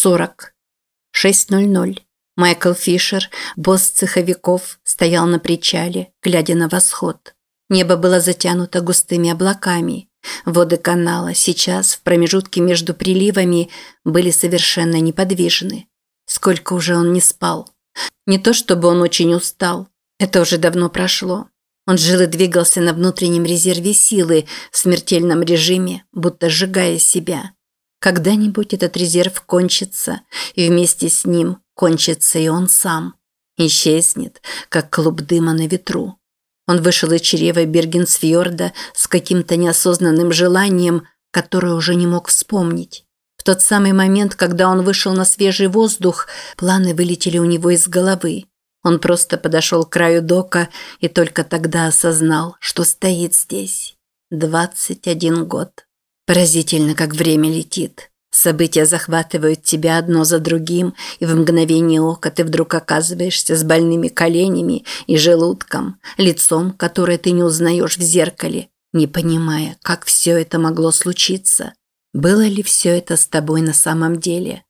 40. 6.00. Майкл Фишер, босс цеховиков, стоял на причале, глядя на восход. Небо было затянуто густыми облаками. Воды канала сейчас, в промежутке между приливами, были совершенно неподвижны. Сколько уже он не спал. Не то чтобы он очень устал. Это уже давно прошло. Он жил и двигался на внутреннем резерве силы, в смертельном режиме, будто сжигая себя. Когда-нибудь этот резерв кончится, и вместе с ним кончится и он сам. Исчезнет, как клуб дыма на ветру. Он вышел из чрева Бергенсфьорда с каким-то неосознанным желанием, которое уже не мог вспомнить. В тот самый момент, когда он вышел на свежий воздух, планы вылетели у него из головы. Он просто подошел к краю дока и только тогда осознал, что стоит здесь. Двадцать один год. Поразительно, как время летит. События захватывают тебя одно за другим, и в мгновение ока ты вдруг оказываешься с больными коленями и желудком, лицом, которое ты не узнаешь в зеркале, не понимая, как все это могло случиться. Было ли все это с тобой на самом деле?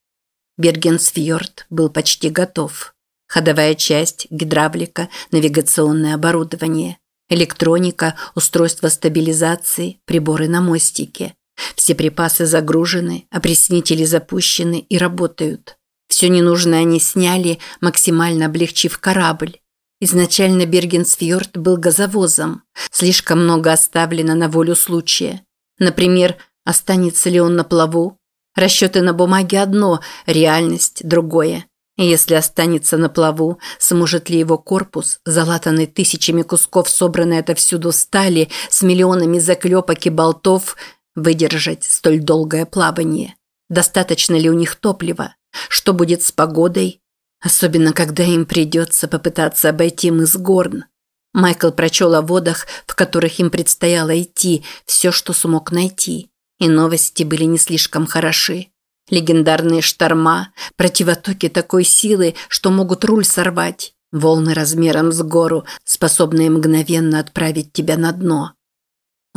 Бергенсфьорд был почти готов. Ходовая часть, гидравлика, навигационное оборудование, электроника, устройство стабилизации, приборы на мостике – все припасы загружены, опреснители запущены и работают. Все ненужное они сняли, максимально облегчив корабль. Изначально Бергенсфьорд был газовозом. Слишком много оставлено на волю случая. Например, останется ли он на плаву? Расчеты на бумаге одно, реальность другое. Если останется на плаву, сможет ли его корпус, залатанный тысячами кусков собранной отовсюду стали, с миллионами заклепок и болтов – выдержать столь долгое плавание? Достаточно ли у них топлива? Что будет с погодой? Особенно, когда им придется попытаться обойти мыс Горн. Майкл прочел о водах, в которых им предстояло идти, все, что смог найти. И новости были не слишком хороши. Легендарные шторма, противотоки такой силы, что могут руль сорвать, волны размером с гору, способные мгновенно отправить тебя на дно.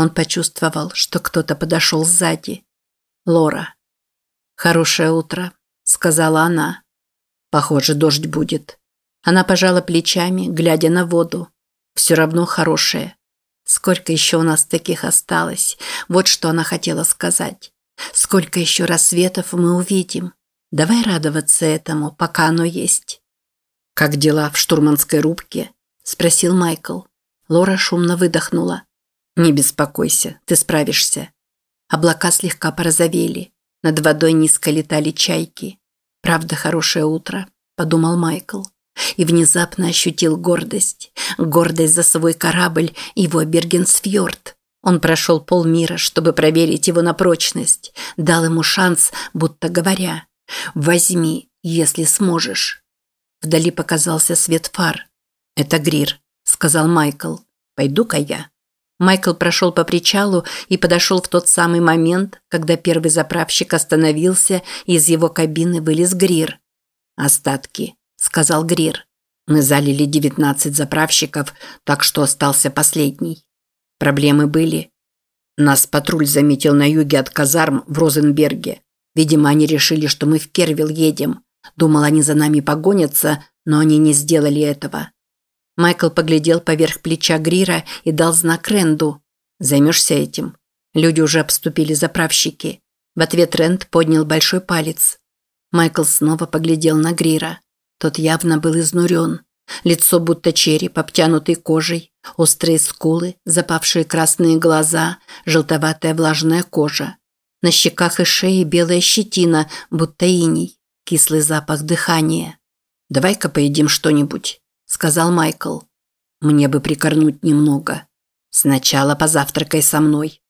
Он почувствовал, что кто-то подошел сзади. Лора. «Хорошее утро», – сказала она. «Похоже, дождь будет». Она пожала плечами, глядя на воду. «Все равно хорошее. Сколько еще у нас таких осталось? Вот что она хотела сказать. Сколько еще рассветов мы увидим? Давай радоваться этому, пока оно есть». «Как дела в штурманской рубке?» – спросил Майкл. Лора шумно выдохнула. «Не беспокойся, ты справишься». Облака слегка порозовели. Над водой низко летали чайки. «Правда, хорошее утро», – подумал Майкл. И внезапно ощутил гордость. Гордость за свой корабль, его Бергенсфьорд. Он прошел полмира, чтобы проверить его на прочность. Дал ему шанс, будто говоря «Возьми, если сможешь». Вдали показался свет фар. «Это Грир», – сказал Майкл. «Пойду-ка я». Майкл прошел по причалу и подошел в тот самый момент, когда первый заправщик остановился, и из его кабины вылез Грир. «Остатки», – сказал Грир. «Мы залили 19 заправщиков, так что остался последний. Проблемы были. Нас патруль заметил на юге от казарм в Розенберге. Видимо, они решили, что мы в Кервилл едем. Думал, они за нами погонятся, но они не сделали этого. Майкл поглядел поверх плеча Грира и дал знак Ренду. «Займешься этим?» Люди уже обступили заправщики. В ответ Рэнд поднял большой палец. Майкл снова поглядел на Грира. Тот явно был изнурен. Лицо будто череп, обтянутый кожей, острые скулы, запавшие красные глаза, желтоватая влажная кожа. На щеках и шее белая щетина, будто иней, кислый запах дыхания. «Давай-ка поедим что-нибудь» сказал Майкл. Мне бы прикорнуть немного. Сначала позавтракай со мной.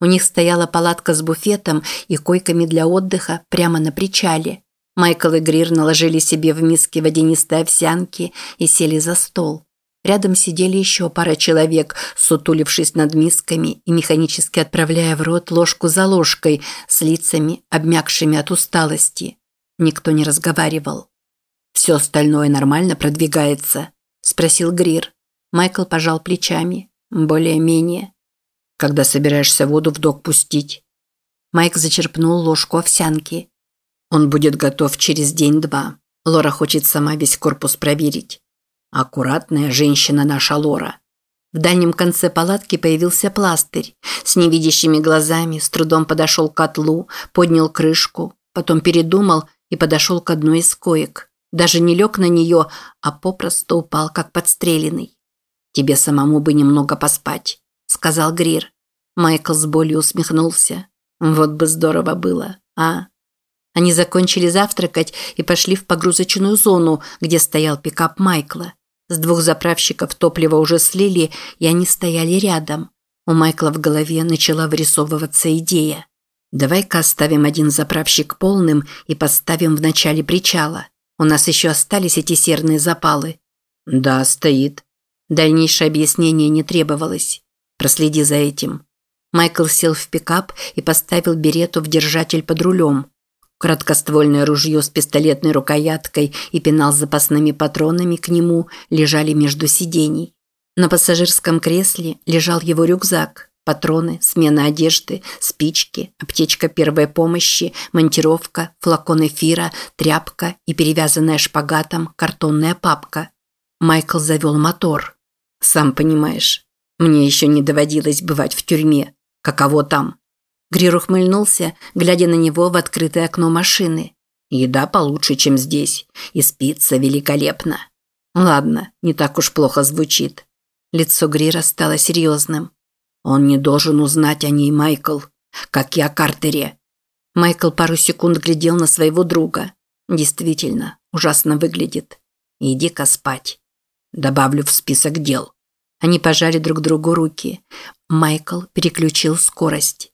У них стояла палатка с буфетом и койками для отдыха прямо на причале. Майкл и Грир наложили себе в миски водянистой овсянки и сели за стол. Рядом сидели еще пара человек, сутулившись над мисками и механически отправляя в рот ложку за ложкой с лицами, обмякшими от усталости. Никто не разговаривал. «Все остальное нормально продвигается?» – спросил Грир. Майкл пожал плечами. «Более-менее». «Когда собираешься воду в док пустить?» Майк зачерпнул ложку овсянки. Он будет готов через день-два. Лора хочет сама весь корпус проверить. Аккуратная женщина наша Лора. В дальнем конце палатки появился пластырь. С невидящими глазами с трудом подошел к котлу, поднял крышку, потом передумал и подошел к одной из коек. Даже не лег на нее, а попросту упал, как подстреленный. «Тебе самому бы немного поспать», – сказал Грир. Майкл с болью усмехнулся. «Вот бы здорово было, а?» Они закончили завтракать и пошли в погрузочную зону, где стоял пикап Майкла. С двух заправщиков топливо уже слили, и они стояли рядом. У Майкла в голове начала вырисовываться идея. «Давай-ка оставим один заправщик полным и поставим в начале причала. У нас еще остались эти серные запалы». «Да, стоит». Дальнейшее объяснение не требовалось. «Проследи за этим». Майкл сел в пикап и поставил берету в держатель под рулем. Краткоствольное ружье с пистолетной рукояткой и пенал с запасными патронами к нему лежали между сидений. На пассажирском кресле лежал его рюкзак, патроны, смена одежды, спички, аптечка первой помощи, монтировка, флакон эфира, тряпка и перевязанная шпагатом картонная папка. Майкл завел мотор. «Сам понимаешь, мне еще не доводилось бывать в тюрьме. Каково там?» Грир ухмыльнулся, глядя на него в открытое окно машины. «Еда получше, чем здесь, и спится великолепно». «Ладно, не так уж плохо звучит». Лицо Грира стало серьезным. «Он не должен узнать о ней, Майкл, как и о Картере». Майкл пару секунд глядел на своего друга. Действительно, ужасно выглядит. Иди-ка спать. Добавлю в список дел. Они пожали друг другу руки. Майкл переключил скорость.